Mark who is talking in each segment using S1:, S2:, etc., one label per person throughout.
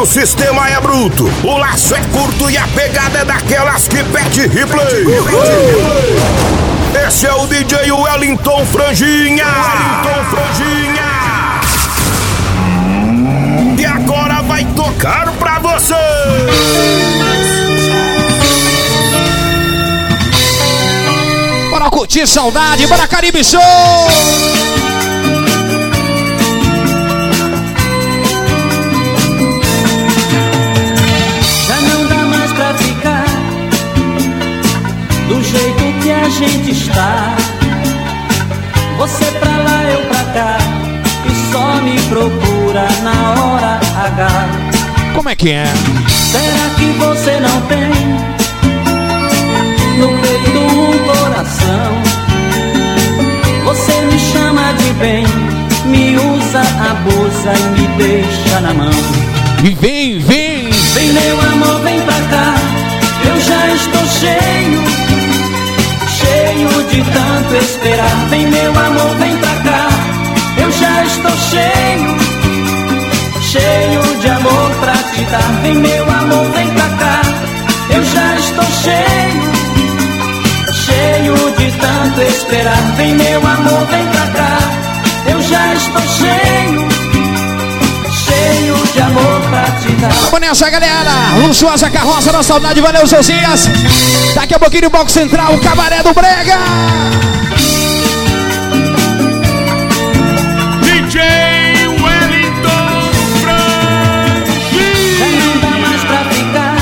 S1: o sistema é bruto, o laço é curto e a pegada é daquelas que pede replay. Esse é o DJ Wellington Franjinha. Wellington Franjinha. E agora vai tocar pra você.
S2: Bora curtir saudade, bora Caribe Show!
S3: Gente está. Você pra lá, eu pra cá, e só me procura na hora H.
S2: Como é que é?
S3: Será que você não tem no peito um coração? Você me chama de bem, me usa, abusa e me deixa na mão.
S2: E vem, vem!
S3: Vem meu amor, vem pra cá, eu já estou cheio, cheio de tanto esperar. Vem meu amor, vem pra cá, eu já estou cheio, cheio de amor pra te dar. Vem meu amor, vem pra cá, eu já estou cheio, cheio de tanto esperar. Vem meu amor, vem pra cá, eu já estou cheio,
S2: Vamos nessa, galera! Luxuosa carroça da saudade, valeu, Josias! Daqui a pouquinho o Box Central, o Cabaré do Brega!
S1: DJ Wellington
S3: Já não dá mais pra ficar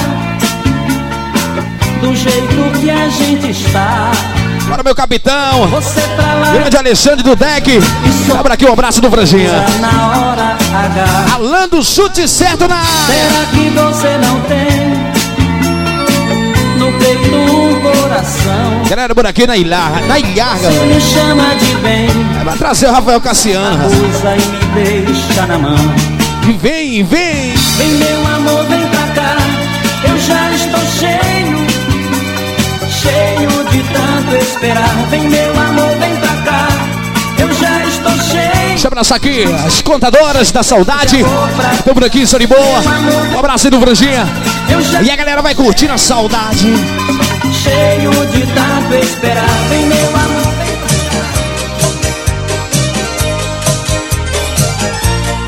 S3: do jeito que a gente está.
S2: Bora, meu capitão!
S3: Você pra lá,
S2: Grande Alexandre do Deck! Abra aqui um abraço do Franjinha!
S3: na hora H.
S2: Alan do chute certo na
S3: Será que você não tem no peito um coração?
S2: Galera, por aqui na Ilharga, na Ilharga,
S3: Você me chama de bem,
S2: vai trazer o Rafael Cassiano.
S3: usa e me deixa na mão.
S2: Vem, vem!
S3: Vem meu amor, vem pra cá, eu já estou cheio, cheio de tanto esperar. Vem meu amor, vem
S2: abraçar aqui as contadoras da saudade. Estão por aqui, são de boa. Um abraço aí do Franjinha. E a galera vai curtindo a saudade.
S3: cheio de tanto esperar. Vem meu amor,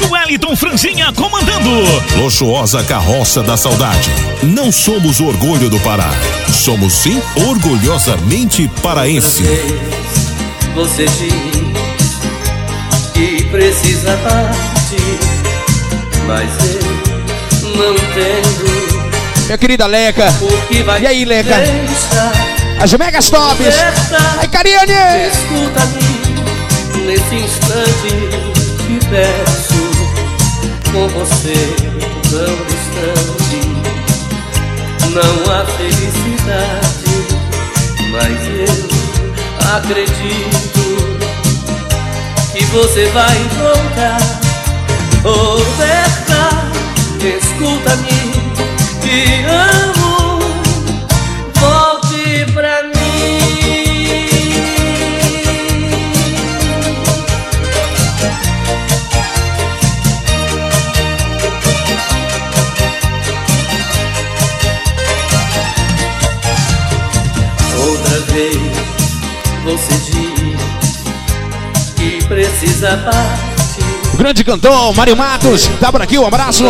S3: vem
S4: Wellington Franzinha comandando.
S5: Luxuosa carroça da saudade. Não somos o orgulho do Pará. Somos sim orgulhosamente paraense.
S3: Você diz que precisa partir, mas eu não entendo
S2: Minha querida Leca. E aí, Leca? As megas tops. Aí, Cariane.
S3: Escuta-me nesse instante, te peço com você tão distante. Não há felicidade, mas eu acredito você vai voltar. Oh, Berta, escuta-me, te amo, volte pra mim. Outra vez
S2: O grande cantor, Mário Matos. Tá por aqui, um abraço.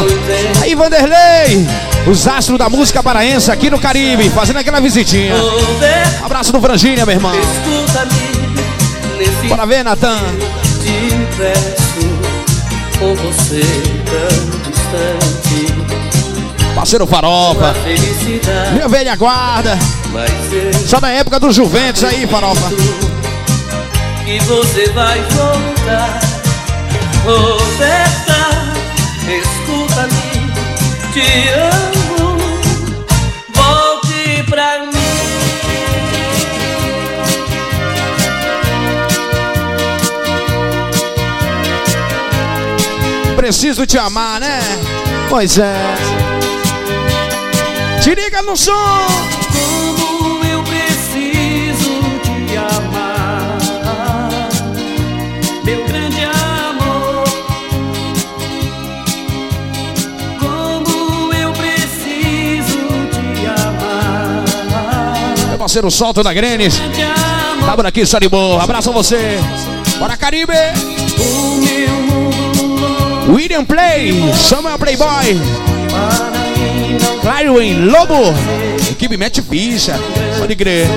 S2: Aí, Vanderlei. Os astros da música paraense aqui no Caribe. Fazendo aquela visitinha. Abraço do Franjinha, meu irmão. Bora ver, Natan.
S3: te peço com você tão distante.
S2: Parceiro Farofa. Minha velha guarda. Só na época do Juventus aí, Farofa.
S3: Que você vai voltar. Oh, Berta, escuta-me, te amo, volte pra mim.
S2: Preciso te amar, né? Pois é. Te liga no som.
S3: Parceiro Solto da Grenes. Tá por aqui, boa. Abraço a você. Bora, Caribe. William Play, Samuel Playboy, Clyrwin, Lobo. Equipe mete ficha. Pode crer.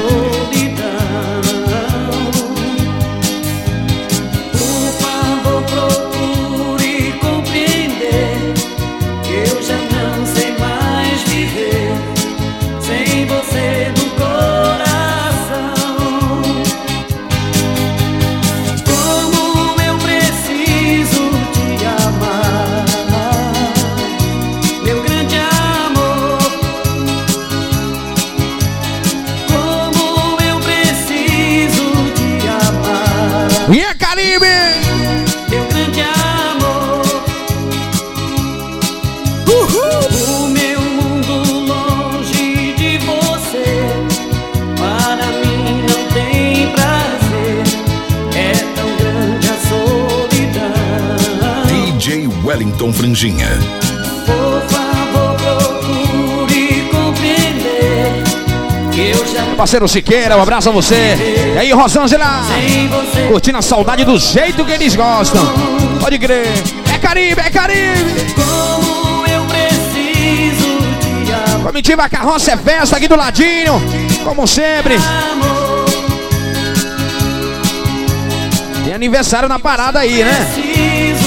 S1: Franjinha.
S2: Por favor, procure compreender que eu já
S3: Parceiro Siqueira, um abraço a você. E aí, Rosângela.
S2: você.
S3: Curtindo a saudade do jeito que eles gostam. Pode crer. É Caribe, é Caribe.
S2: Como eu preciso te amar,
S3: Comitiva Carroça é festa aqui do ladinho. Como sempre.
S2: amor.
S3: Tem aniversário na parada aí, né?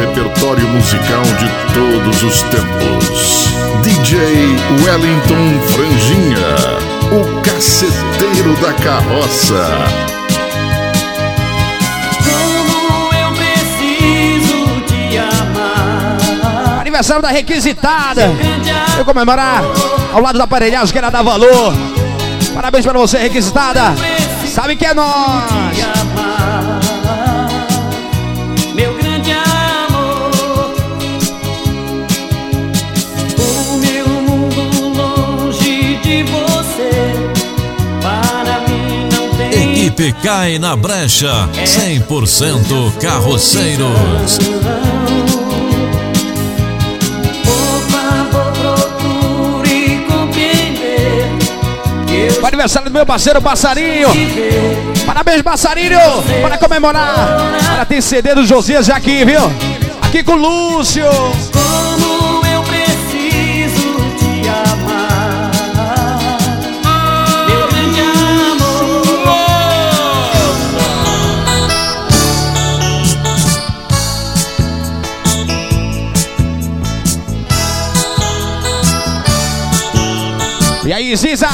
S1: Repertório musical de todos os tempos. DJ Wellington Franjinha. O caceteiro da carroça.
S2: Como eu preciso te amar,
S3: Aniversário da requisitada. Eu comemorar ao lado da aparelhagem que era dar valor. Parabéns pra você, requisitada. Sabe que é nós.
S4: Cai na brecha, 100% carroceiros.
S3: O aniversário do meu parceiro Passarinho. Parabéns, Passarinho. Para comemorar. Olha, tem CD do Josias já aqui, viu? Aqui com o Lúcio. Aí, Ziza?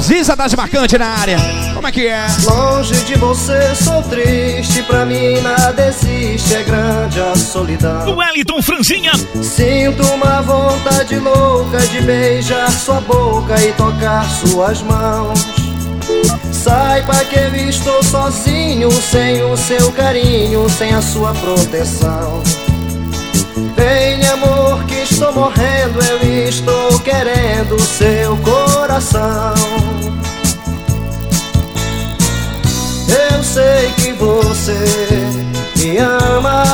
S3: Ziza das marcantes na área. Como é que é?
S6: Longe de você sou triste, pra mim nada existe, é grande a solidão.
S7: Wellington Franjinha.
S6: Sinto uma vontade louca de beijar sua boca e tocar suas mãos. Saiba que eu estou sozinho, sem o seu carinho, sem a sua proteção. Vem, amor, que estou morrendo, eu estou querendo seu coração. Eu sei que você me ama.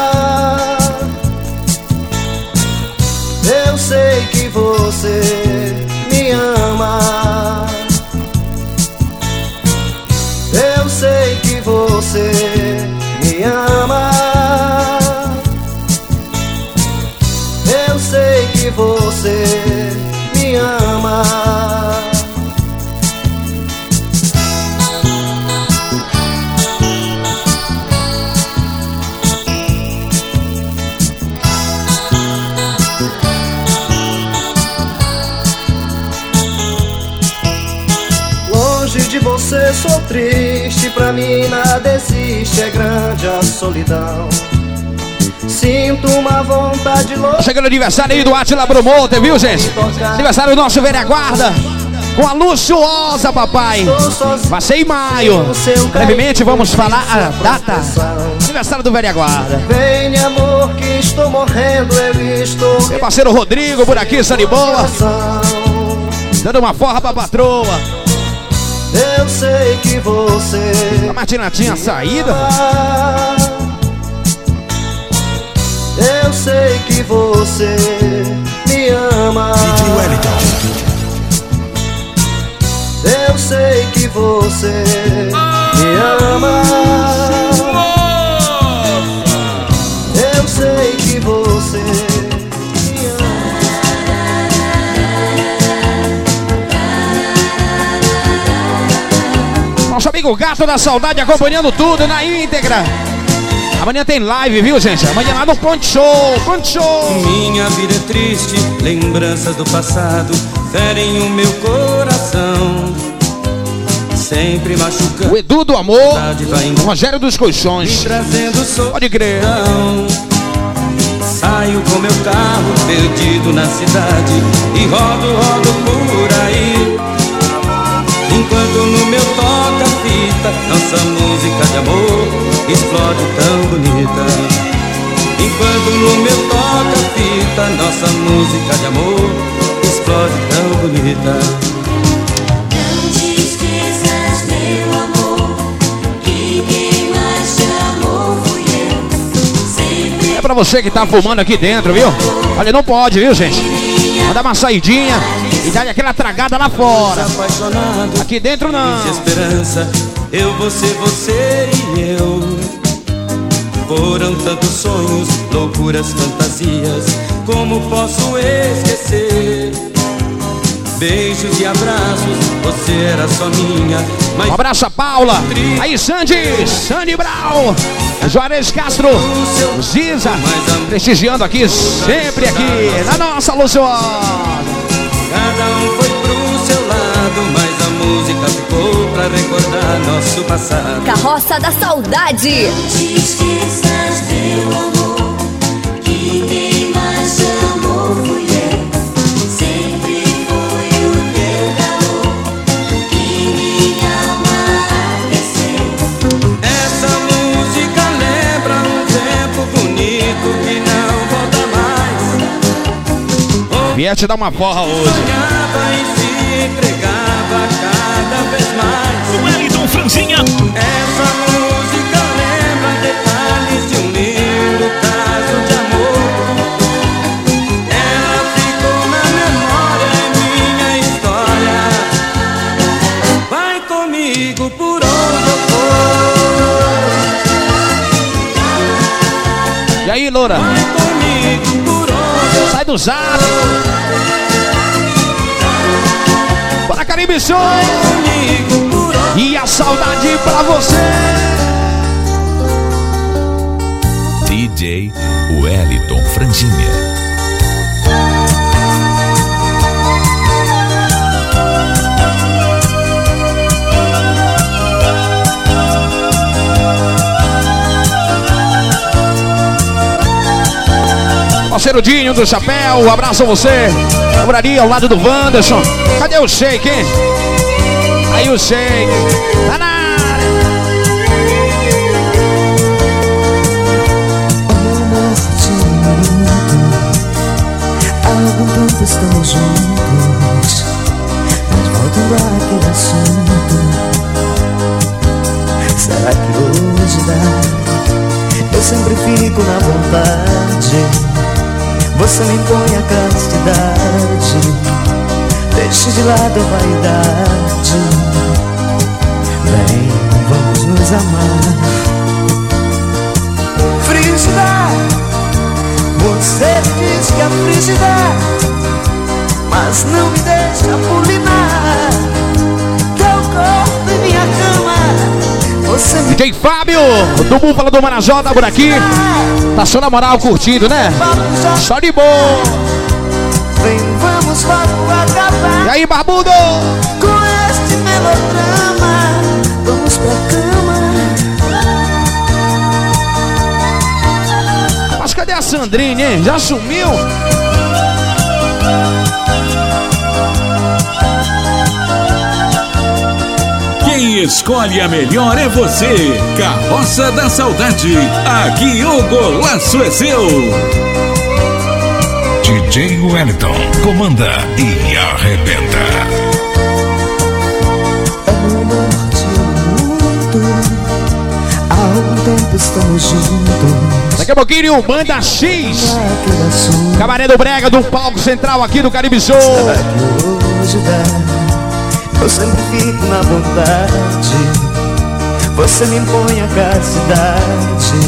S6: Eu sei que você me ama. Eu sei que você me ama. Você me ama. Longe de você sou triste, pra mim nada existe, é grande a solidão. Sinto uma vontade louca.
S3: Tá chegando o aniversário aí do Atila Promoter, viu, gente? Aniversário do nosso velha guarda. Com a luxuosa, papai. Vai ser em maio. Brevemente vamos falar a data. Aniversário do velha guarda.
S6: Vem, amor, que estou morrendo, eu estou
S3: Meu parceiro Rodrigo por aqui, está de boa.
S6: coração.
S3: Dando uma forra pra patroa.
S6: Eu sei que você
S3: A Martina tinha saído.
S6: Sei que você me ama. Eu sei que você me ama. Eu sei que você me ama.
S2: Nosso amigo Gato da Saudade acompanhando tudo na íntegra. Amanhã tem live, viu, gente? Amanhã lá no Ponte Show, Ponte Show.
S3: Minha vida é triste, lembranças do passado ferem o meu coração. Sempre machucando,
S2: O Edu do Amor, o Rogério dos Colchões. Pode crer.
S3: Saio com meu carro perdido na cidade e rodo, rodo por aí. Enquanto no meu nossa música de amor explode tão bonita. Enquanto no meu toca-fita nossa música de amor explode tão bonita.
S2: É pra você que tá fumando aqui dentro, viu? Olha, não pode, viu, gente? Manda uma saidinha e dá aquela tragada lá fora. Aqui dentro não.
S3: de esperança, eu, você, você e eu. Foram tantos sonhos, loucuras, fantasias, como posso esquecer? Beijos e abraços, você era só minha, mas
S2: Um abraço a Paula. Aí, Sandy, Sandy Brau. Juarez Castro, Ziza, prestigiando aqui, sempre aqui, na nossa Luciana.
S3: cada um foi pro seu lado, mas a música ficou pra recordar nosso passado.
S8: Carroça da Saudade.
S9: te esqueças, meu amor, que quem mais amou fui
S2: Vier te dar uma porra hoje.
S3: Sonhava e se entregava cada vez mais.
S4: Wellington Franzinha.
S3: Essa música lembra detalhes de um lindo caso de amor. Ela ficou na memória em minha história. Vai comigo por onde eu for.
S2: E aí, Loura?
S3: Vai comigo por onde eu
S2: Sai do zap. Bora, Caribe
S3: onde
S2: E a saudade pra você.
S5: DJ Wellington Franginha.
S2: Parceiro Dinho do Chapéu, um abraço a você. Moraria ao lado do Wanderson. Cadê o shake, hein? Aí o shake. Tá na área.
S10: Algum tempo estamos juntos Mas voltando àquele assunto Será que hoje dá? Eu sempre fico na vontade Você me impõe a castidade. Deixe de lado a vaidade. Vem, vamos nos amar. Frígida você diz que é frígida, mas não me deixa pulinar. Teu corpo em minha cama.
S2: DJ Fábio, do Búfalo do Marajó, tá por aqui. Tá só na moral curtindo, né? Só de boa.
S10: vem, vamos logo acabar
S2: E aí, barbudo?
S10: com este melodrama. Vamos pra cama.
S2: Mas cadê a Sandrine, hein? Já sumiu?
S11: Quem escolhe a melhor é você. Carroça da Saudade. Aqui o golaço é seu.
S5: DJ Wellington comanda e arrebenta.
S10: Tempo estamos juntos.
S2: Daqui a pouquinho, Banda X.
S10: assunto
S2: Cabaré do Brega, do palco central aqui do Caribe Show.
S10: Eu sempre fico na vontade. Você me impõe a castidade.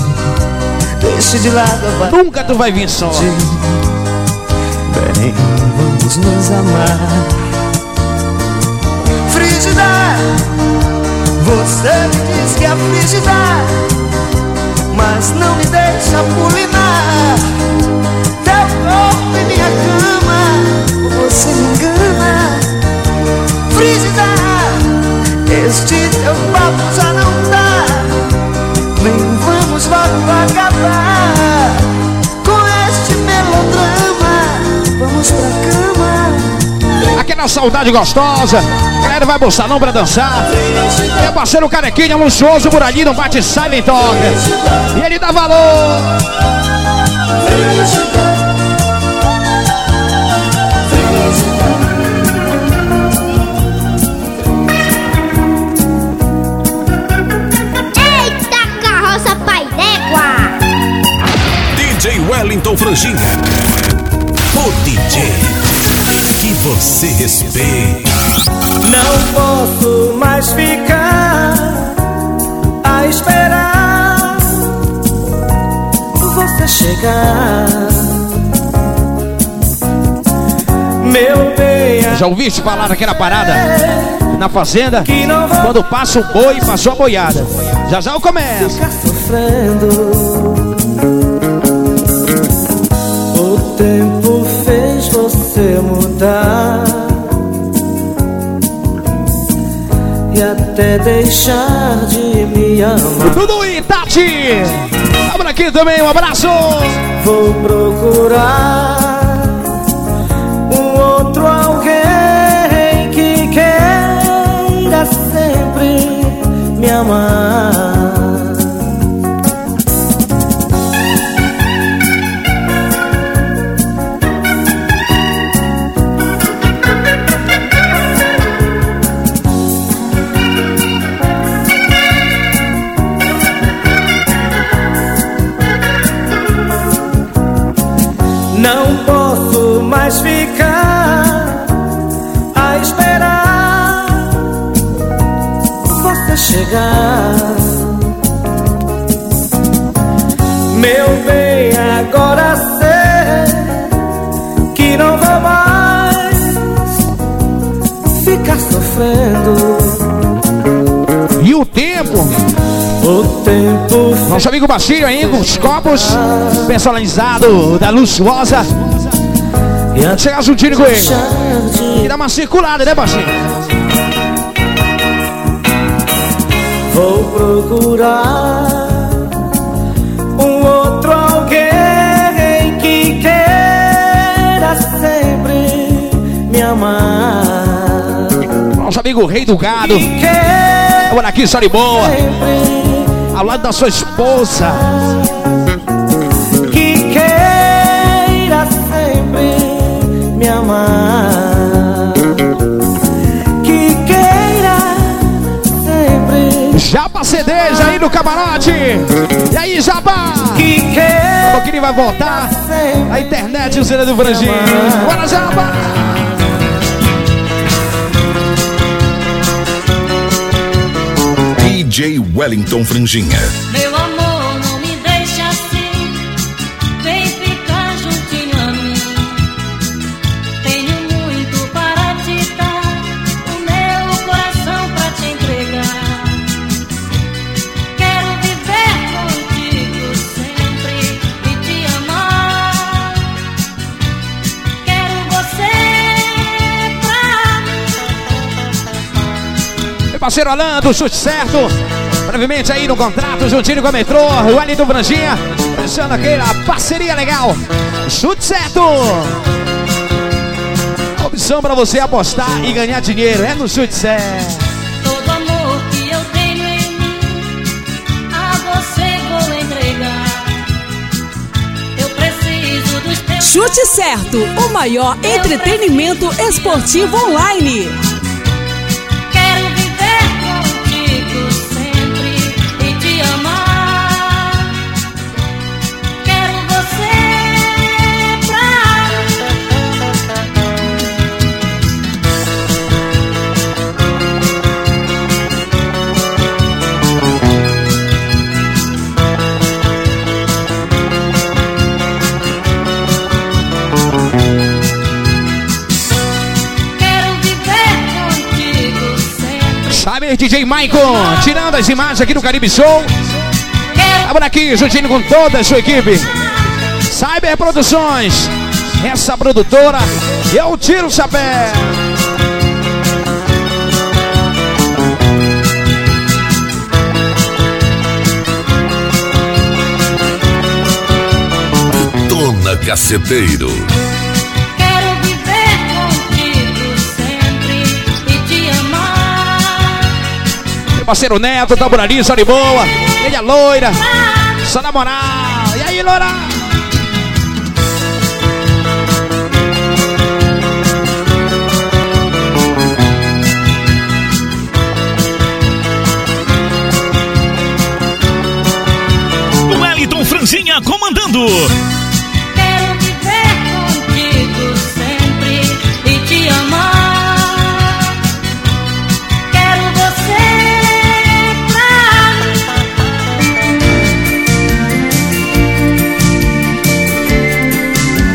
S10: Deixe de lado a vaidade.
S2: Nunca tu vai vir só.
S10: Bem, vamos nos amar. Frígida, você me diz que é frígida, mas não me deixa pulinar. Teu corpo em minha cama, você me engana. Frígida, este teu papo já não dá. Vem, vamos logo acabar com este melodrama. Vamos pra cama.
S2: Aquela saudade gostosa. Galera vai bolsar não pra dançar. Meu parceiro carequinha, luxuoso por ali, não bate sai nem toca. E ele dá valor.
S12: Wellington Franjinha. O DJ que você respeita.
S6: Não posso mais ficar a esperar você chegar. Meu bem,
S2: Já ouviste falar daquela parada? Na fazenda,
S6: que não vou
S2: quando passa o boi, passou a boiada. Já já eu começo.
S6: ficar sofrendo. Tempo fez você mudar e até deixar de me amar.
S2: Dudu e Tati. Vamos aqui também, um abraço.
S6: Vou procurar um outro alguém que queira sempre me amar. Chegar. Meu bem, agora sei que não vou mais ficar sofrendo.
S2: E o tempo.
S6: O tempo
S2: Nosso amigo Basílio aí com os copos personalizados da Luxuosa.
S6: e
S2: Chegar juntinho com ele. E dá uma circulada, né, Basílio?
S6: Procurar um outro alguém que queira sempre me amar.
S2: Nosso amigo Rei do Gado. Agora aqui,
S6: sempre,
S2: Ao lado da sua esposa. CDs aí no camarote. E aí, Japa?
S6: que
S2: Um
S6: queira
S2: pouquinho vai voltar.
S6: sempre.
S2: A internet o CD do Franjinho. Bora, Japa!
S12: DJ Wellington Franjinha.
S2: Parceiro Alan, do chute certo. Brevemente aí no contrato, juntinho com a Metrô, o Ali do Franjinha. Pensando aquela parceria legal. Chute certo. Opção pra você apostar e ganhar dinheiro. É no chute certo.
S13: A
S14: Chute certo, o maior entretenimento esportivo online.
S2: Sabe, DJ Maicon, tirando as imagens aqui do Caribe Show. Abra aqui, juntinho com toda a sua equipe. Cyber Produções, essa produtora, eu tiro o chapéu.
S5: Dona Caceteiro.
S2: Parceiro Neto, tá por ali, de boa. Ele é loira, só na moral. E aí, loira?
S12: Wellington Franzinha comandando.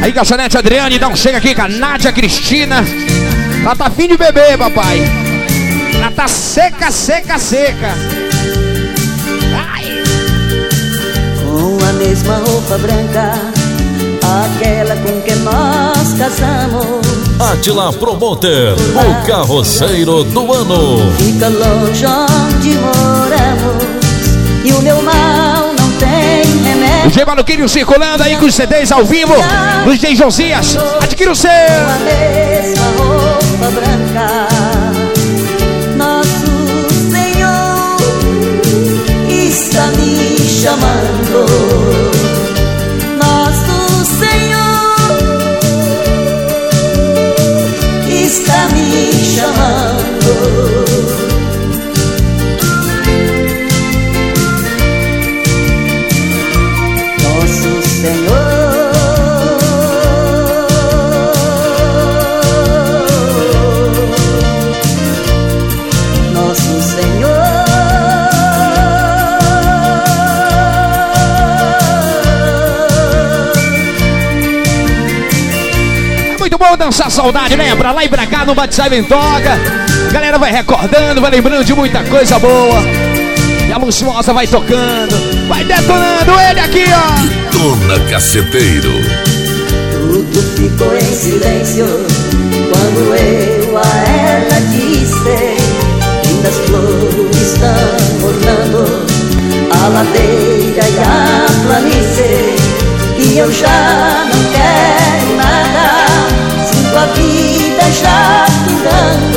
S2: Aí, garçonete Adriane, dá um chega aqui com a Nádia Cristina. Ela tá fim de beber, papai. Ela tá seca, seca, seca.
S15: Com a mesma roupa branca, aquela com que nós casamos.
S4: Atila Promoter, o carroceiro do ano.
S15: Fica longe onde moramos e o meu mal
S2: G Maluquinho circulando aí com os CDs ao vivo. Luiz D. Josias, adquira o seu.
S15: A mesma roupa branca, nosso Senhor está me chamando.
S2: Dançar saudade, né? Pra lá e pra cá no Bate Sai Toca. A galera vai recordando, vai lembrando de muita coisa boa. E a Luxuosa vai tocando, vai detonando ele aqui, ó.
S5: Dona Caceteiro.
S15: Tudo ficou em silêncio quando eu a ela disse: Lindas flores estão ornando a ladeira e a planície. E eu já vida já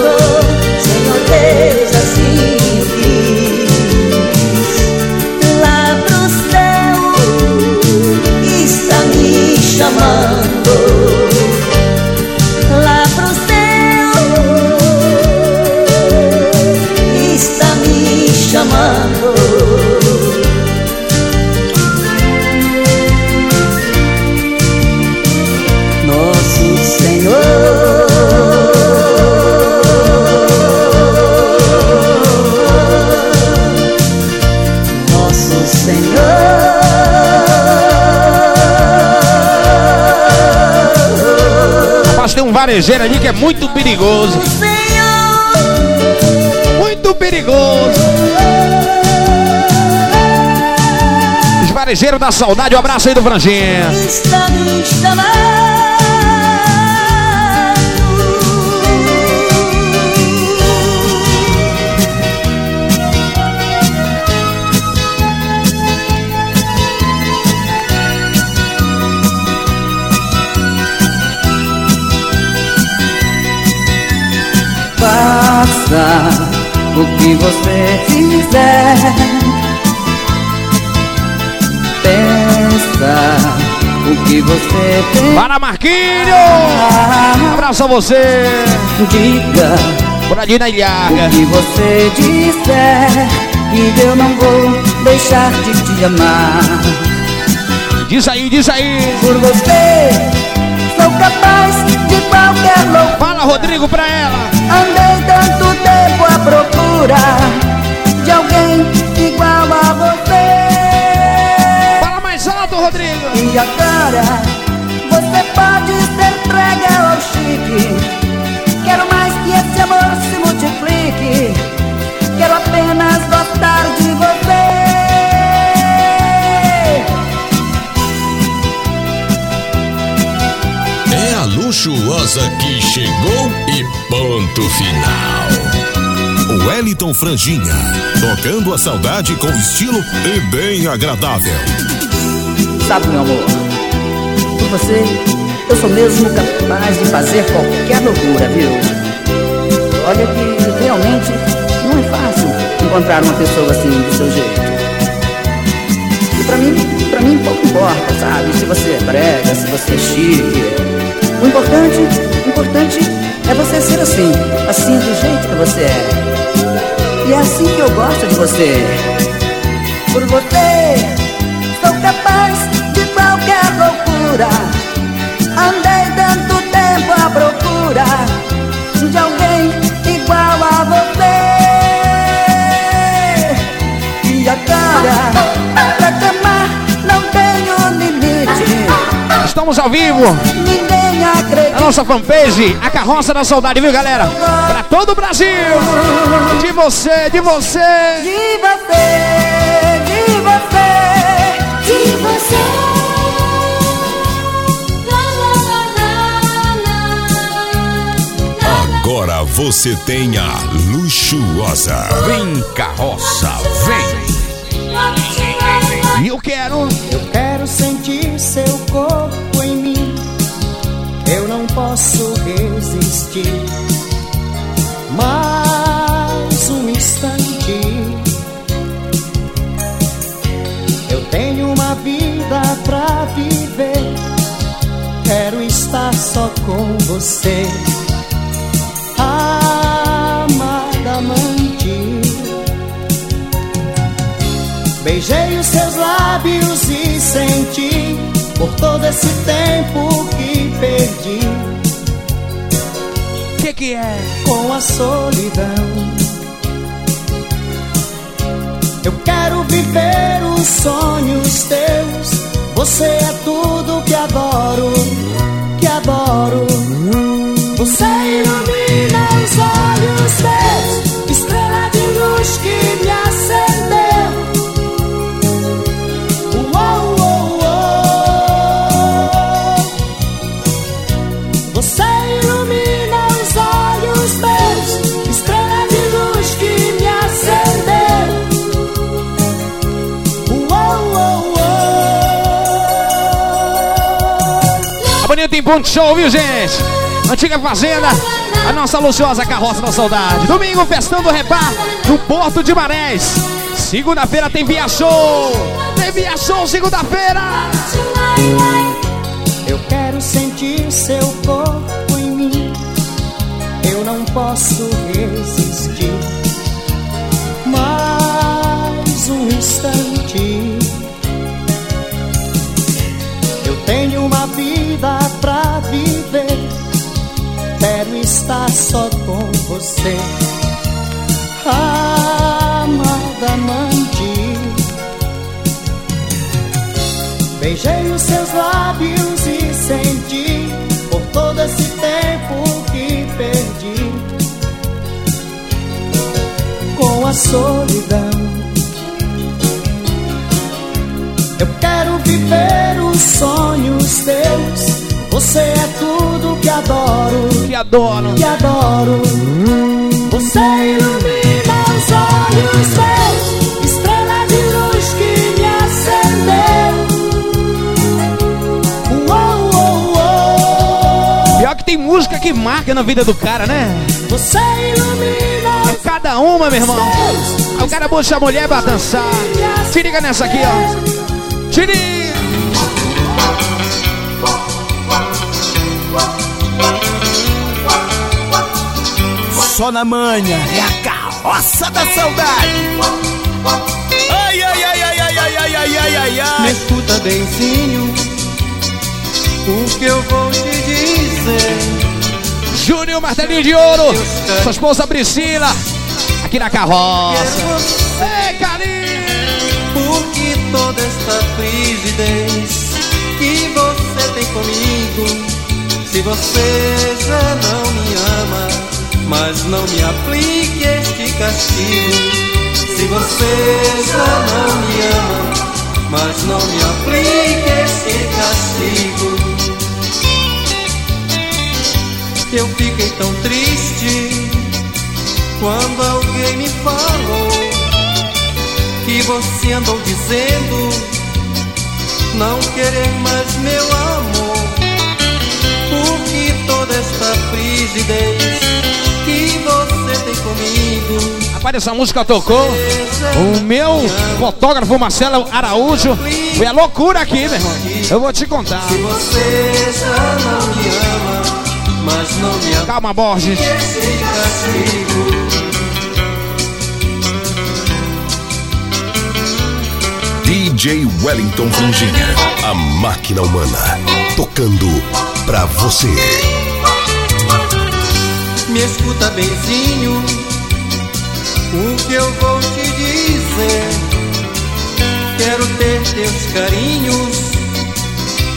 S2: Varejeiro ali que é muito perigoso. Muito perigoso. Os varejeiros da saudade, um abraço aí do Franjinha.
S15: Faça o que você fizer. Pensa o que você pensa.
S2: Para Marquinho! Um abraço a você.
S15: Diga
S2: Por ali na ilhaga.
S15: o que você disser. E eu não vou deixar de te amar.
S2: Diz aí, diz aí.
S15: Por você, sou capaz de qualquer loucura.
S2: Fala, Rodrigo, pra ela
S15: procura de alguém igual a você.
S2: Fala mais alto, Rodrigo.
S15: E agora você pode ser prega ao chique. Quero mais que esse amor se multiplique. Quero apenas gostar de você.
S5: É a luxuosa que chegou e ponto final. Wellington Franjinha, tocando a saudade com estilo e bem agradável.
S15: Sabe, meu amor, por você, eu sou mesmo capaz de fazer qualquer loucura, viu? Olha que realmente não é fácil encontrar uma pessoa assim do seu jeito. E pra mim, pra mim pouco importa, sabe? Se você é brega, se você é chique. O importante, o importante é você ser assim, assim do jeito que você é. E é assim que eu gosto de você. Por você, sou capaz de qualquer loucura. Andei tanto tempo à procura de alguém igual a você. E agora, pra te amar, não tenho limite.
S2: Estamos ao vivo.
S15: Ninguém.
S2: A nossa fanpage, a carroça da saudade, viu, galera? Pra todo o Brasil. De você, de você.
S15: De você, de você, de você.
S5: Agora você tem a luxuosa.
S1: Vem carroça, vem.
S2: E eu quero.
S16: Eu quero sentir seu corpo Mais um instante. Eu tenho uma vida pra viver. Quero estar só com você. Amada amante. Beijei os seus lábios e senti por todo esse tempo que perdi
S2: que é?
S16: com a solidão. Eu quero viver os sonhos teus. Você é tudo que adoro, que adoro. Você ilumina os olhos meus,
S2: Bonita em Ponto Show, viu, gente? Antiga Fazenda, a nossa luxuosa carroça da saudade. Domingo, festão do Repar, no Porto de Marés. Segunda-feira tem Via Show. Tem Via Show segunda-feira.
S16: Eu quero sentir seu corpo em mim. Eu não posso resistir. Mais um instante. Eu tenho uma vida pra viver. Quero estar só com você. Amada amante. Beijei os seus lábios e senti por todo esse tempo que perdi com a solidão. Eu quero viver os sonhos teus. Você é tudo que adoro,
S2: Que adoro.
S16: que adoro. Você ilumina os olhos meus, estrela de luz que me acendeu. Uou, uou, uou.
S2: Pior que tem música que marca na vida do cara, né?
S16: Você ilumina
S2: É cada uma, meu irmão. Aí o cara puxa a mulher pra dançar. Se liga nessa aqui, ó. Se liga.
S1: Só na manhã é a carroça da saudade. Ai, ai, ai, ai, ai, ai, ai, ai, ai, ai,
S16: Me
S1: ai.
S16: escuta benzinho, o que eu vou te dizer.
S2: Júnior Martelinho de Ouro. Sua esposa Priscila. Aqui na carroça. Ei, carinho.
S16: Porque toda esta frigidez que você tem comigo, se você já não me ama, mas não me aplique este castigo. Se você já não me ama, mas não me aplique este castigo. Eu fiquei tão triste quando alguém me falou que você andou dizendo não querer mais meu amor. Porque toda esta frigidez
S2: Rapaz, essa música tocou. O meu fotógrafo Marcelo Araújo. Foi a loucura aqui, meu irmão. Eu vou te contar.
S16: Se você já não me ama, mas não me ama.
S2: Calma, Borges.
S5: DJ Wellington Franjinha, a máquina humana, tocando pra você.
S16: Me escuta benzinho, o que eu vou te dizer. Quero ter teus carinhos,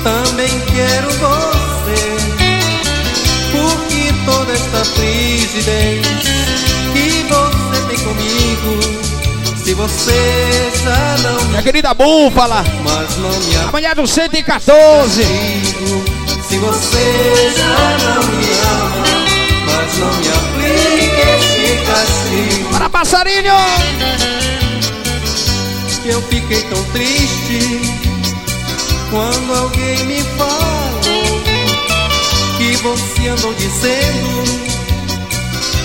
S16: também quero você. Porque toda esta frigidez que você tem comigo, se você já não me
S2: Minha querida Búfala.
S16: mas não me
S2: A mulher do 114.
S16: Se você já não me ama, mas não me aplique este castigo.
S2: Para passarinho.
S16: Eu fiquei tão triste quando alguém me falou que você andou dizendo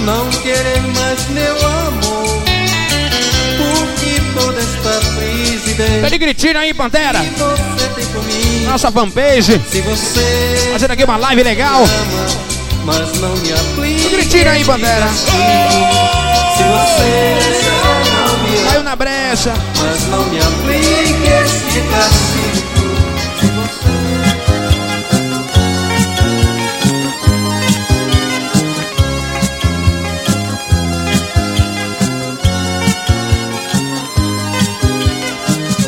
S16: não querer mais meu amor. Porque toda esta
S2: Tá
S16: frigidez
S2: de gritinho aí, Pantera. Nossa fanpage.
S16: Se você
S2: Fazendo aqui uma live legal.
S16: ama, mas não me aplique.
S2: Gritinho aí, Pantera.
S16: Se você não me
S2: Caiu na brecha.
S16: mas não me aplique este castigo. Se você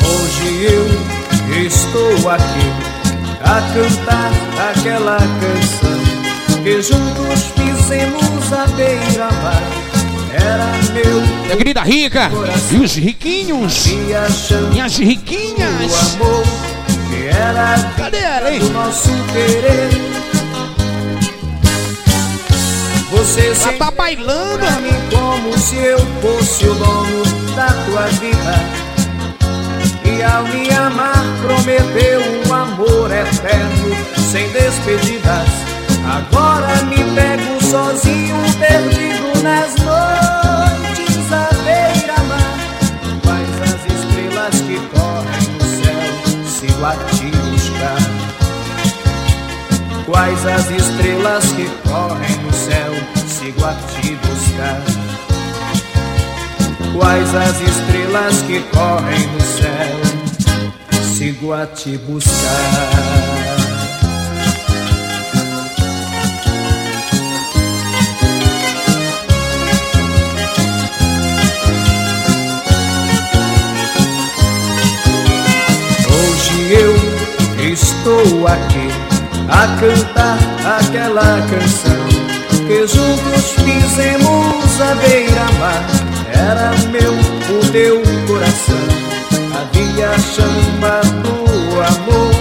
S17: Hoje eu estou aqui a cantar aquela canção que juntos fizemos a beira-mar. Era meu
S2: Minha querida Rica. E os riquinhos. Minhas riquinhas.
S17: amor que era
S2: Cadê ela, hein?
S17: nosso querer. Você se
S2: Ela tá bailando.
S17: pra mim como se eu fosse o dono da tua vida. E ao me amar prometeu um amor eterno, sem despedidas. Agora me pego sozinho, perdido nas noites à beira-mar. Quais as estrelas que correm no céu, sigo a te buscar. Quais as estrelas que correm no céu, sigo a te buscar. Quais as estrelas que correm no céu, sigo a te buscar. Estou aqui a cantar aquela canção que juntos fizemos a beira-mar. Era meu o teu coração, havia a chama do amor,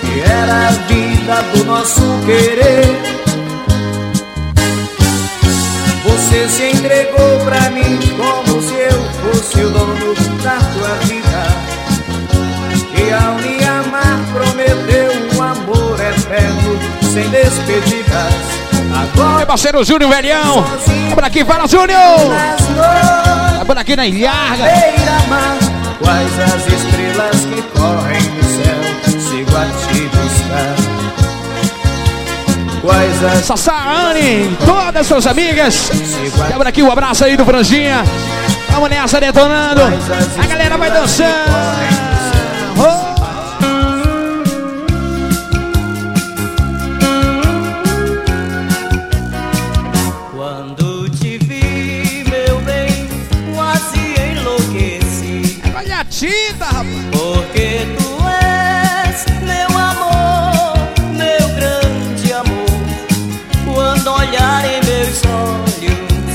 S17: que era a vida do nosso querer. Você se entregou pra mim como se eu fosse o dono da tua vida. E ao me amar prometeu um amor eterno, sem despedidas. Agora
S2: Meu parceiro Júnior Velhão. É por aqui, fala Júnior. É por aqui na Ilharga.
S17: quais as estrelas que correm no céu, sigo a te buscar. Quais as
S2: Sassaane, todas as suas amigas. Quebra aqui o abraço aí do Franjinha. Vamos nessa detonando. A galera vai dançando. Agita, rapaz.
S3: Porque tu és meu amor, meu grande amor. Quando olhar em meus olhos,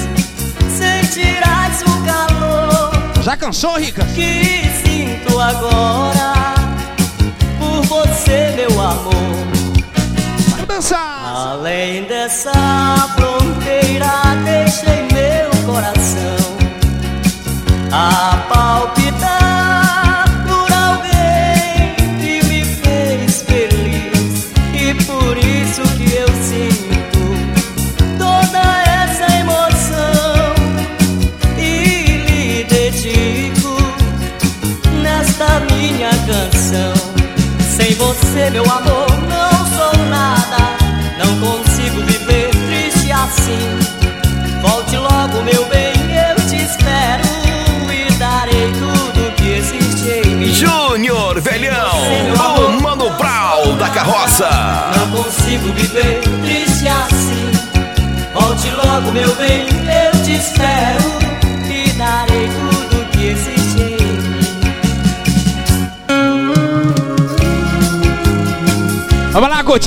S3: sentirás o calor.
S2: Já cansou, Rica?
S3: Que sinto agora por você, meu amor.
S2: Vai dançar.
S3: Além dessa fronteira, deixei meu coração. A palpitar.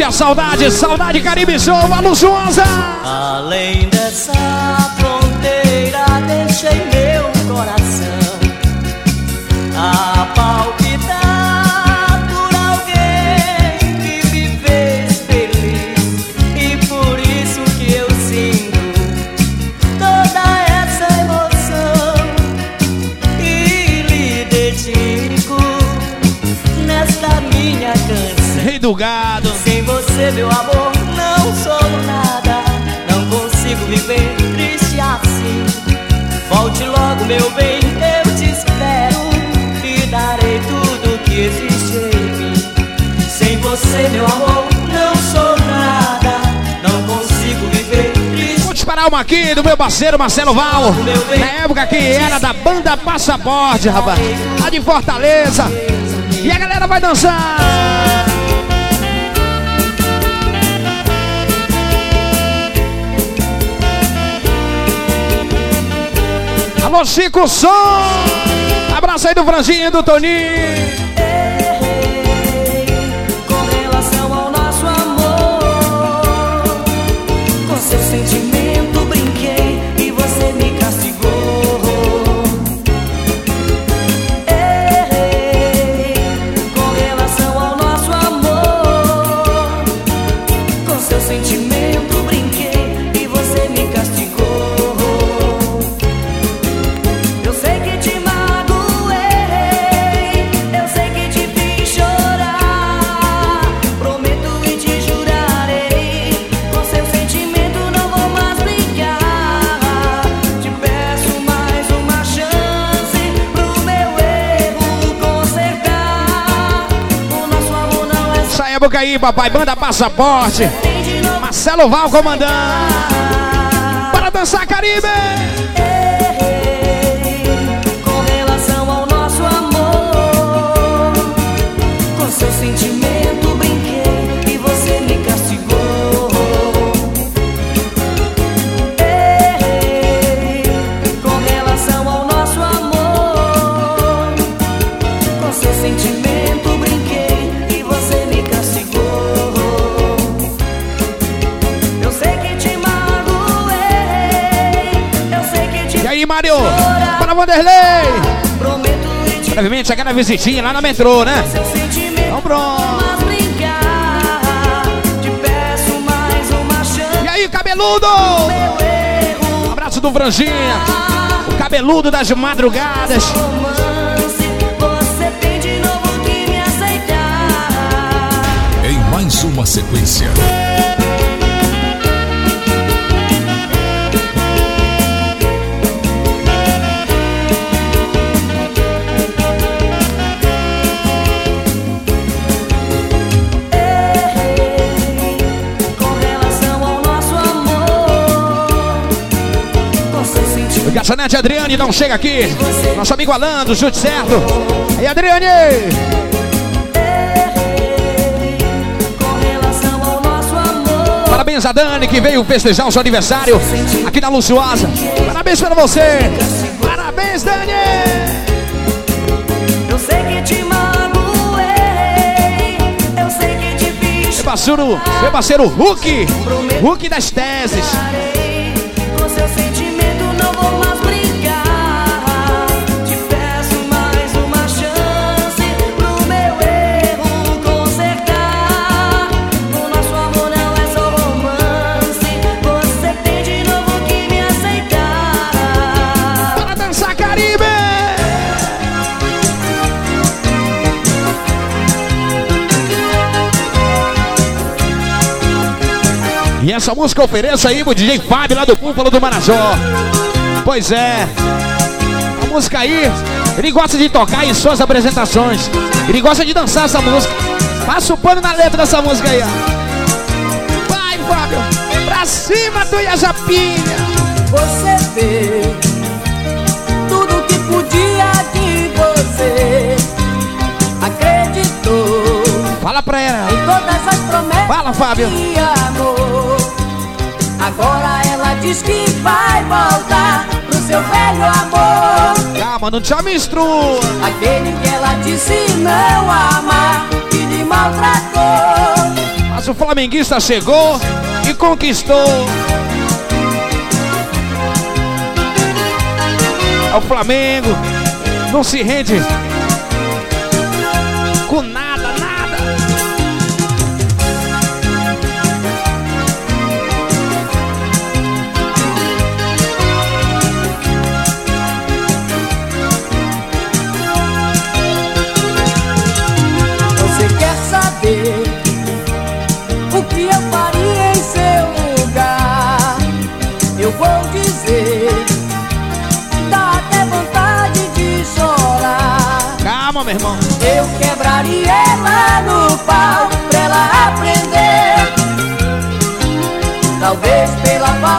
S2: É a saudade, saudade Caribe Show, Alu
S3: Além dessa você,
S2: Vou disparar uma aqui do meu parceiro Marcelo Val. Na época que era da banda Passaporte, rapaz. Lá de Fortaleza. E a galera vai dançar. Alô, Chico Som! Abraço aí do Franzinho e do Toninho! boca aí, papai. Manda Passaporte. Marcelo Val comandando. Para dançar, Caribe! Vanderlei! Brevemente chegando na visitinha lá na metrô, né? Então pronto! E aí, cabeludo! Um abraço do Franjinha! O cabeludo das madrugadas!
S5: Em mais uma sequência.
S2: Garçonete Adriane, não chega aqui. Nosso amigo Alando, chute certo. E Adriane! Parabéns a Dani que veio festejar o seu aniversário aqui na Luciosa. Parabéns para você. Parabéns, Dani!
S3: Eu sei que te magoei. Eu sei que é te fiz.
S2: Meu parceiro, meu parceiro Hulk. Hulk das teses. Essa música ofereça aí pro DJ Fábio lá do Búfalo do Marajó. Pois é. A música aí, ele gosta de tocar em suas apresentações. Ele gosta de dançar essa música. Passa o pano na letra dessa música aí, ó. Vai, Fábio. Pra cima, tu e a Japinha.
S3: Você vê tudo que podia de você. Acreditou
S2: Fala pra ela.
S3: em todas as promessas
S2: Fala, Fábio.
S3: de amor. Agora ela diz que vai voltar pro seu velho amor.
S2: Calma, não te mistura.
S3: Aquele que ela disse não amar e lhe maltratou.
S2: Mas o flamenguista chegou e conquistou. É o Flamengo. Não se rende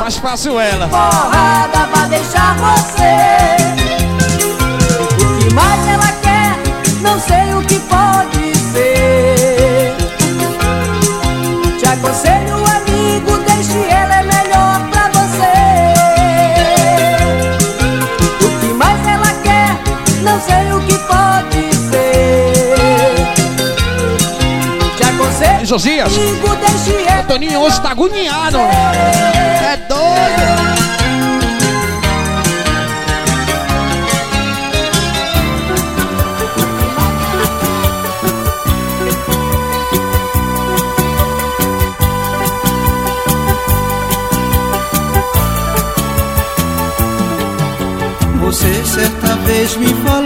S2: Mais fácil ela.
S3: porrada vai deixar você.
S2: E Josias, o Toninho hoje tá agoniado. É doido.
S16: Você certa vez me falou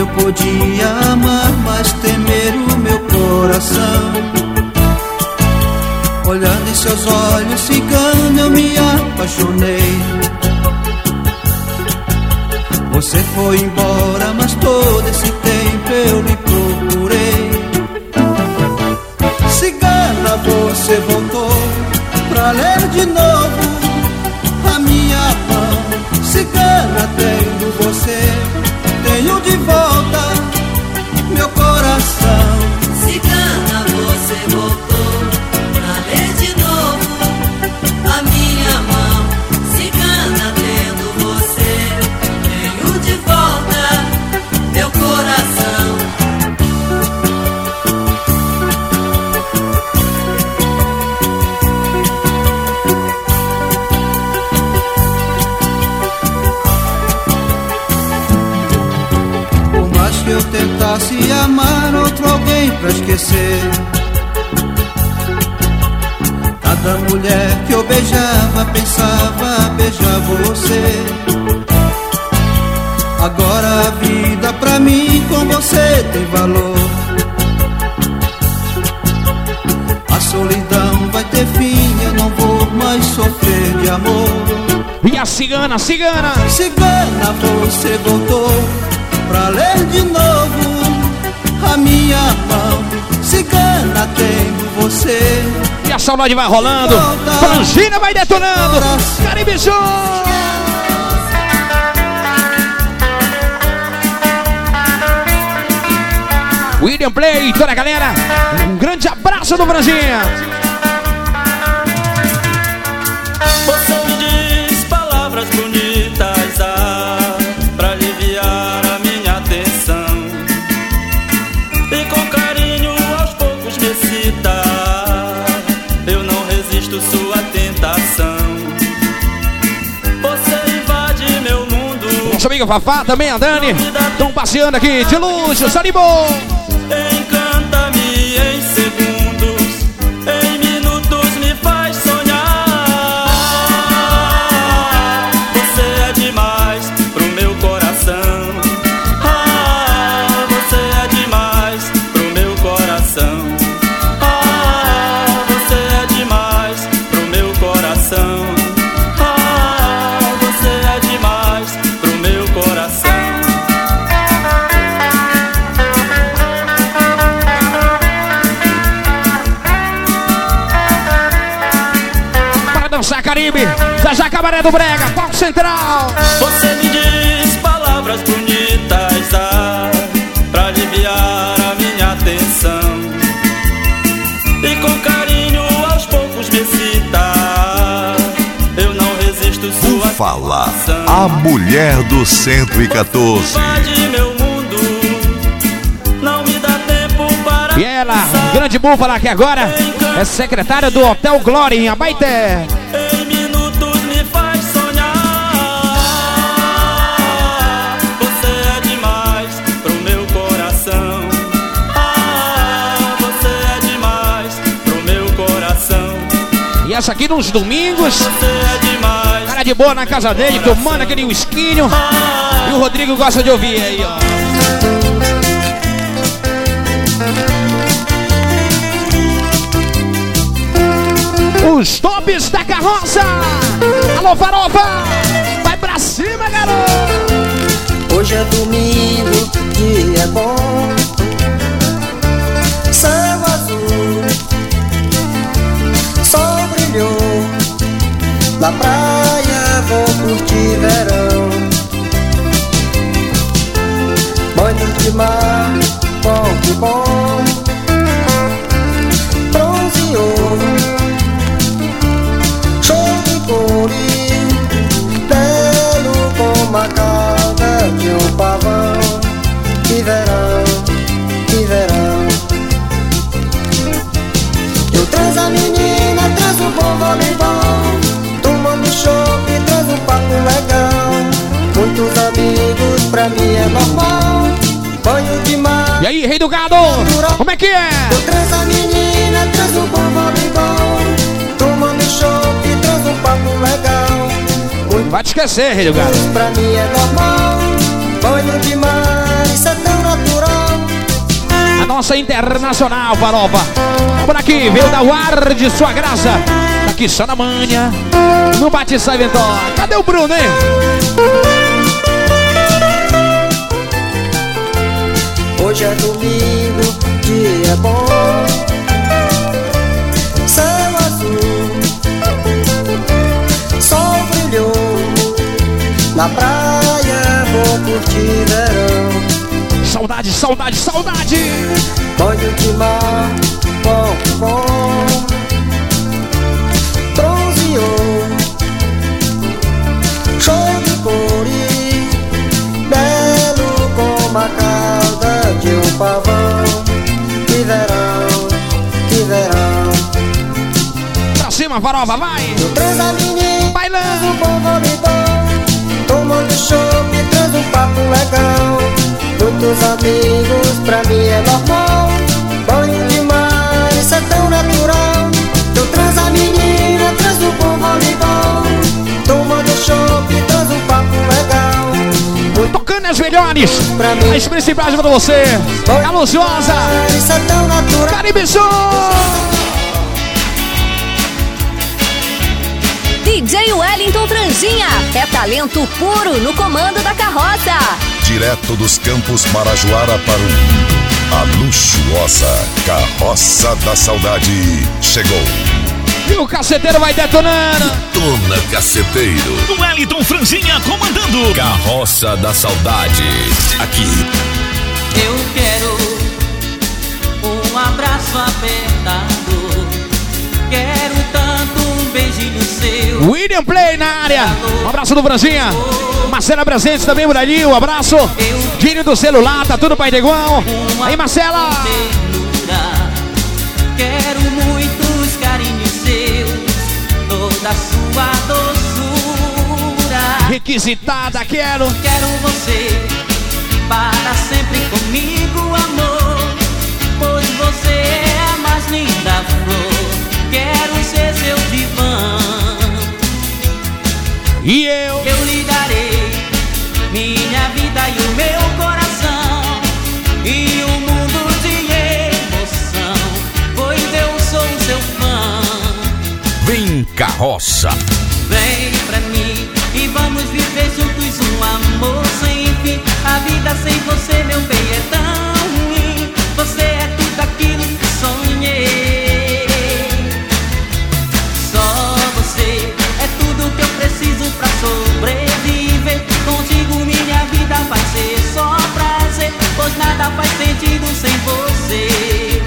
S16: eu podia amar, mas temer o meu coração. Olhando em seus olhos, cigano, eu me apaixonei. Você foi embora, mas todo esse tempo eu lhe procurei. Cigana, você voltou pra ler de novo
S18: pra
S16: esquecer. Cada mulher que eu beijava pensava beijar você. Agora a vida pra mim com você tem valor. A solidão vai ter fim, eu não vou mais sofrer de amor.
S2: E a cigana, cigana.
S16: Cigana, você voltou pra ler de novo a minha mão. Cigana, tenho você.
S2: E a saudade vai rolando. Frangina vai detonando. Caribe. William Play, toda a galera. Um grande abraço do Franginha.
S19: Você
S2: amiga Fafá, também a Dani. Estão passeando aqui de luxo, Saribô.
S19: Encanta-me em segundos,
S2: Cabaré do Brega, palco central.
S19: Você me diz palavras bonitas ah, pra aliviar a minha atenção. E com carinho aos poucos me cita. Eu não resisto sua
S5: Fala, a mulher do 114.
S19: invade meu mundo. Não me dá tempo para
S2: E ela, grande búfala que agora é secretária do Hotel Glória em Abaité. Aqui nos domingos,
S19: é
S2: cara de boa na casa dele, tomando aquele whiskinho. E o Rodrigo gosta de ouvir aí, ó. Os tops da carroça! Alô, farofa! Vai pra cima, garoto!
S6: Hoje é domingo, dia bom. Céu Na praia vou curtir verão. Banho de mar, bom que bom. Bronzeou, show de cores, belo como a cauda de um pavão. Que verão, que verão. Eu traz a menina, traz um bom voleibol. Tomando legal. Muitos amigos, pra mim é normal. Banho de mar.
S2: E aí, rei do gado? Como é que é?
S6: Eu traz a menina, bom voleibol. Tomando traz um papo legal.
S2: Vai te esquecer, rei do gado.
S6: Pra mim é normal. Banho de mar, isso é tão natural.
S2: A nossa internacional, farofa. Por aqui, veio da de sua graça. Aqui só na manha. No bate sai ventó. Cadê o Bruno, hein?
S6: Hoje é domingo, dia bom. Céu azul, sol brilhou. Na praia vou curtir verão.
S2: Saudade, saudade, saudade.
S6: Banho de mar, bom, bom.
S2: Cima, farofa, vai.
S6: Eu traz a menina,
S2: bailando,
S6: um bom voleibol. Tomando traz um papo legal. Muitos amigos, pra mim é normal. Banho de mar, isso é tão natural. Eu traz a menina, traz um bom voleibol. Tomando chopp, traz um papo legal.
S2: Tocando as melhores. As principais pra você. Caluciosa.
S6: Isso é tão natural.
S2: Caribe Show.
S8: DJ Wellington Franjinha é talento puro no comando da carroça.
S5: Direto dos campos Marajoara para o mundo. A luxuosa Carroça da Saudade chegou.
S2: E o caceteiro vai detonando.
S5: Dona Caceteiro.
S4: Wellington Franzinha comandando.
S5: Carroça da Saudade. Aqui.
S3: Eu quero um abraço apertado. Quero seu.
S2: William Play na área. Um abraço do Franzinha. Marcela presente também por ali. Um abraço. Gírio do celular, tá tudo pai de igual. Aí, Marcela.
S3: Quero muitos carinhos seus, toda sua doçura.
S2: Requisitada, quero.
S3: Quero você para sempre comigo, amor. Pois você é a mais linda flor. Quero ser seu divã.
S2: E eu?
S3: Eu lhe darei minha vida e o meu coração. E um mundo de emoção. Pois eu sou seu fã.
S5: Vem Carroça.
S3: Vem pra mim e vamos viver juntos um amor sem fim. A vida sem você, nada faz sentido sem você.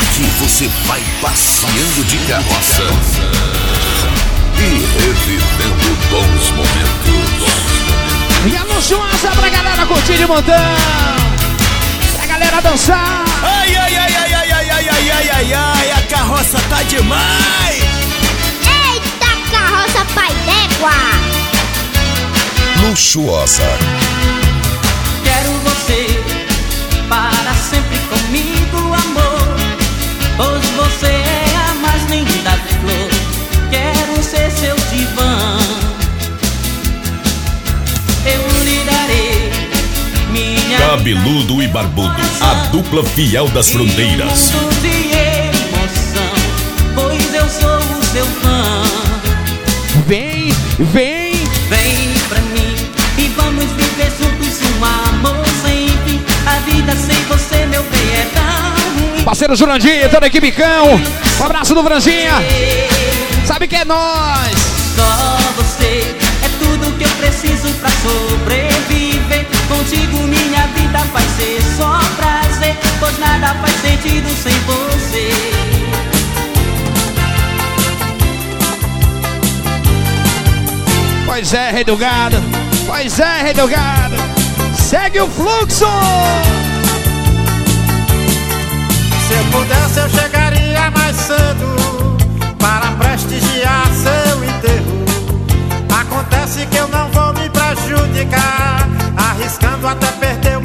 S5: Aqui você vai passeando de carroça e revivendo bons momentos.
S2: E a luxuosa pra galera curtir de montão. Pra galera dançar.
S1: Ai, ai, ai, ai, ai, ai, ai, ai, ai, ai, ai, a carroça tá demais!
S20: Eita carroça pai d'égua!
S5: Luxuosa.
S3: Quero você para sempre comigo, amor. Pois você é a mais linda flor. Quero ser seu divã. Eu lhe darei minha
S5: Cabeludo e barbudo, a dupla fiel das fronteiras.
S3: de emoção. Pois eu sou o seu fã.
S2: Vem. Vem
S3: vida sem você, meu bem, é tão ruim.
S2: Parceiro Jurandir, toda a equipe Cão. Um abraço do Franzinha. Sabe que é nós.
S3: Só você é tudo que eu preciso pra sobreviver. Contigo minha vida vai ser só prazer, pois nada faz sentido sem você.
S2: Pois é, rei do gado. Pois é, rei do gado. Segue o fluxo.
S21: Se eu pudesse, eu chegaria mais cedo para prestigiar seu enterro. Acontece que eu não vou me prejudicar, arriscando até perder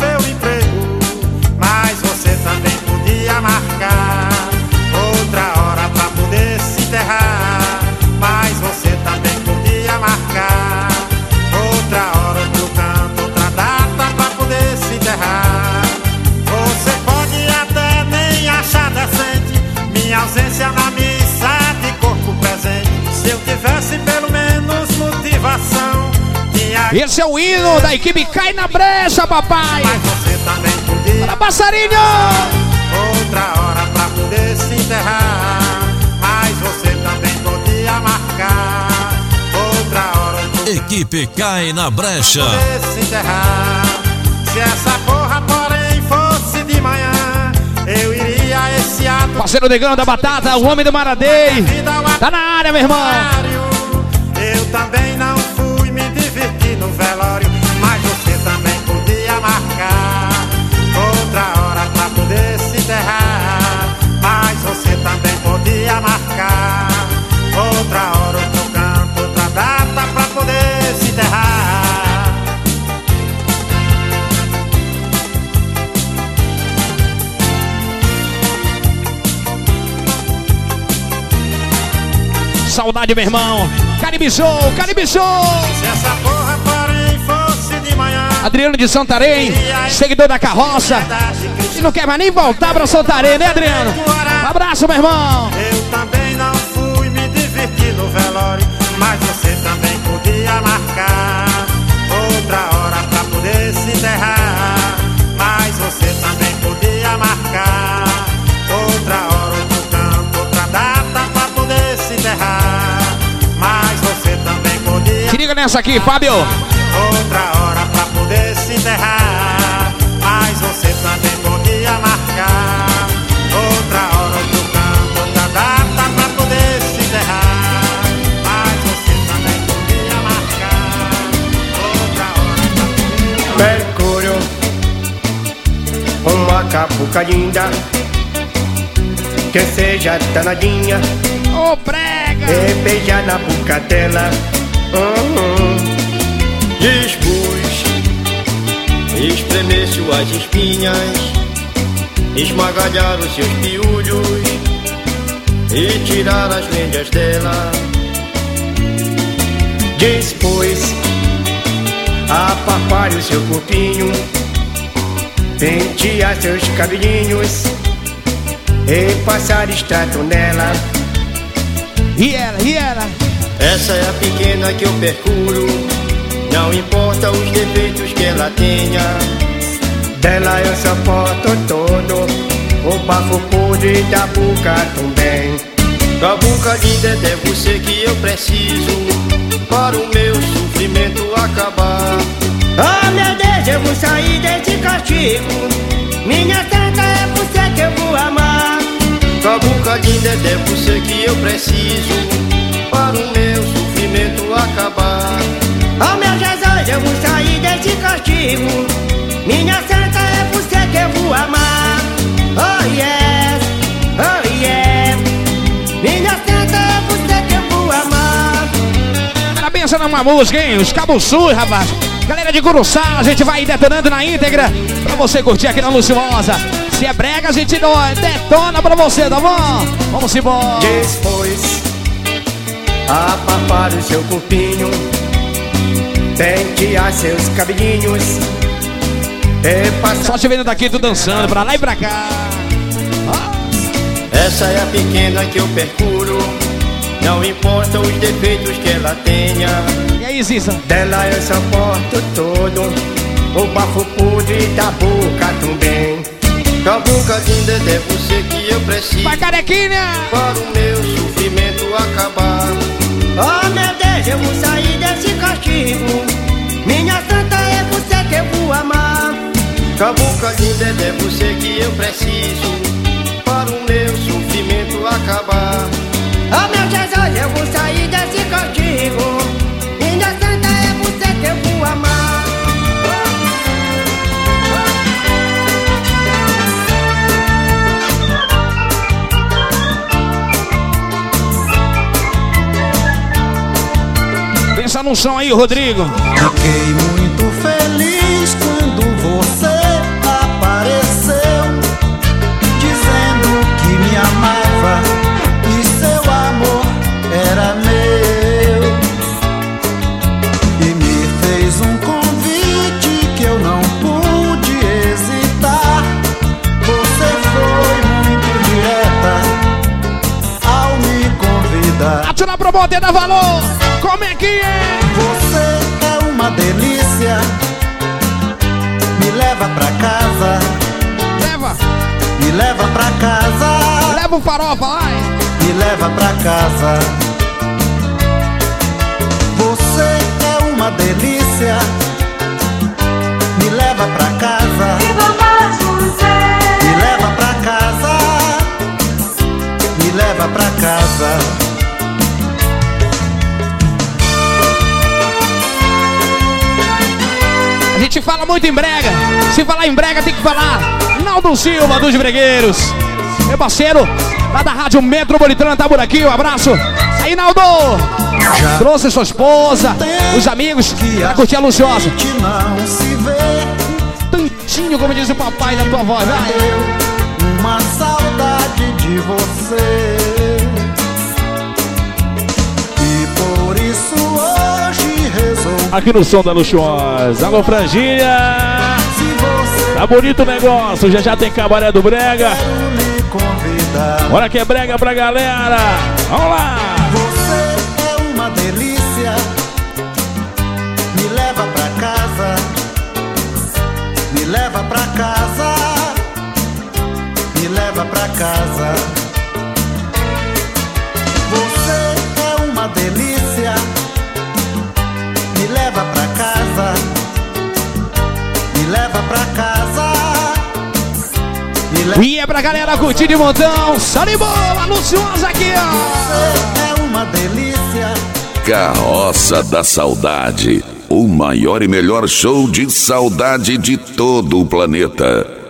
S2: Esse é o hino da equipe Cai na Brecha, papai.
S21: você também podia
S2: Para passarinho.
S21: outra hora pra poder se enterrar. Mas você também podia marcar outra hora
S5: Equipe cai na brecha.
S21: se enterrar. Se essa porra, porém, fosse de manhã, eu iria a esse ato.
S2: Parceiro Negão da Batata, o homem do Maradei. Tá na área, meu irmão.
S21: Velório, mas você também podia marcar outra hora pra poder se enterrar. Mas você também podia marcar outra hora, outro canto, outra data pra poder se enterrar.
S2: Saudade, meu irmão. Caribe Show, Caribe Show. Adriano de Santarém, seguidor da carroça. E não quer mais nem voltar pra Santarém, né, Adriano? Um abraço, meu irmão.
S21: Eu também não fui me divertir no velório, mas você também podia marcar outra hora pra poder se enterrar. Mas você também podia marcar outra hora, outro canto, outra data pra poder se enterrar. Mas você também podia
S2: Se liga nessa aqui, Fábio.
S22: Linda, que seja danadinha.
S2: Ô, prega!
S22: E beijar na boca dela. Uhum. Dispus, espremer suas espinhas, esmagalhar os seus piolhos e tirar as meias dela. Dispus, apapar o seu corpinho, pentear seus cabelinhos e passar extrato nela.
S2: E ela, e ela?
S22: Essa é a pequena que eu percuro, não importa os defeitos que ela tenha. Dela eu suporto todo, o bafo podre da boca também. Cabuca linda é você que eu preciso Para o meu sofrimento acabar
S3: Oh meu Deus, eu vou sair desse castigo. Minha santa é você que eu vou amar.
S22: Cabuca linda é de você que eu preciso Para o meu sofrimento acabar.
S3: Oh meu Jesus, eu vou sair desse castigo. Minha santa é você que eu vou amar. Oh yes, oh yes. Minha santa é você que eu vou amar.
S2: Parabéns numa música, hein? Os Cabos Sul, rapaz. Galera de Curuçá, a gente vai detonando na íntegra pra você curtir aqui na Luciosa. Se é brega, a gente detona pra você, tá bom? Vamos embora.
S22: Depois Apapar o seu corpinho Pentear seus cabelinhos
S2: Só te vendo daqui, tu dançando pra lá e pra cá.
S22: Essa é a pequena que eu percuro Não importa os defeitos que ela tenha.
S2: E aí, Ziza?
S22: Dela eu suporto todo. O bafo podre da boca também. Com a boca linda é você que eu preciso.
S2: Vai, carequinha!
S22: Para o meu sofrimento acabar.
S3: Oh meu Deus, eu vou sair desse castigo. Minha santa é você que eu vou amar.
S22: Com a boca linda é você que eu preciso. Para o meu sofrimento acabar
S3: Oh meu Jesus, eu vou sair desse castigo Minha santa é você que eu vou amar
S2: Pensa num som aí, Rodrigo.
S23: Fiquei muito convidar.
S2: Atira pro bote da valor. Como é que é?
S23: Você é uma delícia. Me leva pra casa.
S2: Leva.
S23: Me leva pra casa.
S2: Leva o farofa, vai.
S23: Me leva pra casa. Você é uma delícia. Me leva pra casa. Me leva pra casa. Me leva pra casa.
S2: Gente fala muito em brega. Se falar em brega, tem que falar. Naldo Silva dos Bregueiros. Meu parceiro, lá da Rádio Metropolitana, tá por aqui. Um abraço. Aí, Naldo. Trouxe sua esposa, os amigos, pra curtir a Luciosa. Tantinho, como diz o papai da tua voz, vai.
S24: Aqui no som da Luxuosa. Alô,
S23: você
S24: Tá bonito o negócio. Já já tem cabaré do Brega. Bora que é Brega pra galera. Vamos lá.
S23: você é uma delícia. Me leva pra casa. Me leva pra casa. Me leva pra casa. Pra casa.
S2: E é pra galera curtir de montão. Sani boa, Luciosa aqui, ó.
S23: É uma delícia.
S5: Carroça da Saudade. O maior e melhor show de saudade de todo o planeta.